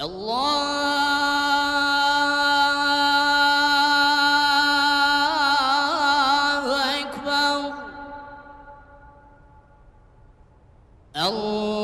الله أكبر الله